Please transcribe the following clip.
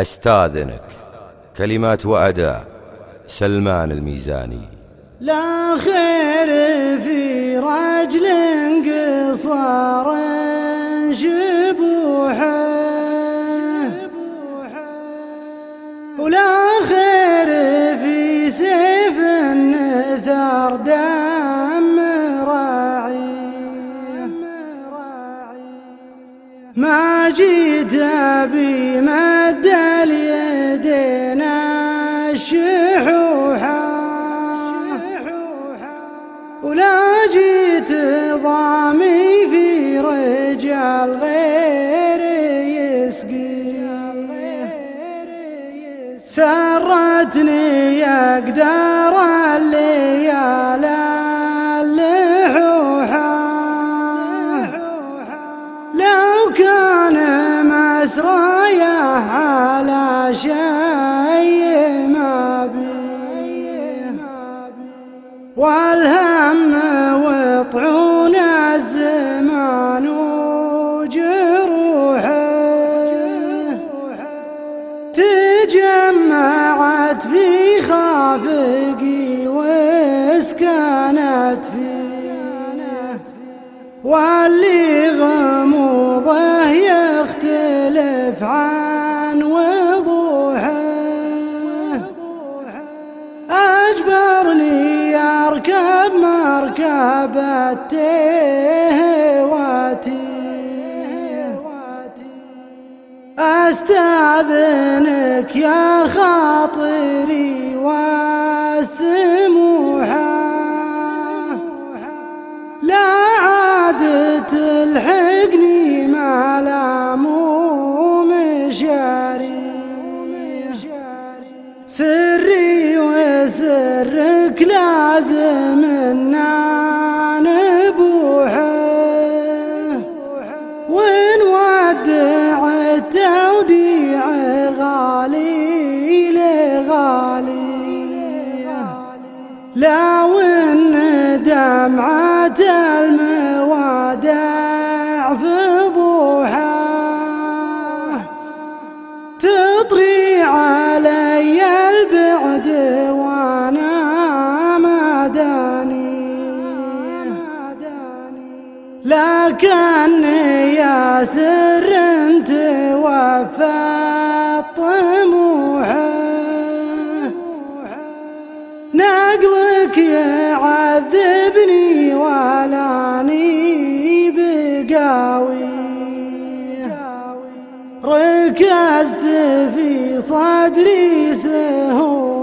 أستاذنك. كلمات وأداء سلمان الميزاني. لا خير في رجل قصار شبوحه. ولا خير في سيف النثار دم راعي. ما جيت بمد الشحوحه ولا جيت ضامي في رجال غير يسقي. سرتني اقدار الليال اللحوحة لو كان مسرايا على شيء والهم وطعون الزمان وجروحه. تجمعت في خافقي واسكنت فيه. واللي غموضه مركبته واتي أستأذنك يا خاطري والسموحه لا عاد تلحقني ما لامو مشاري. سري وسرك لازم النان التوديع غالي لغالي. لا وان دمعة الموادع لكن يا سر انت وفى طموحه نقلك يعذبني ولاني بقاوي ركزت في صدري سهوم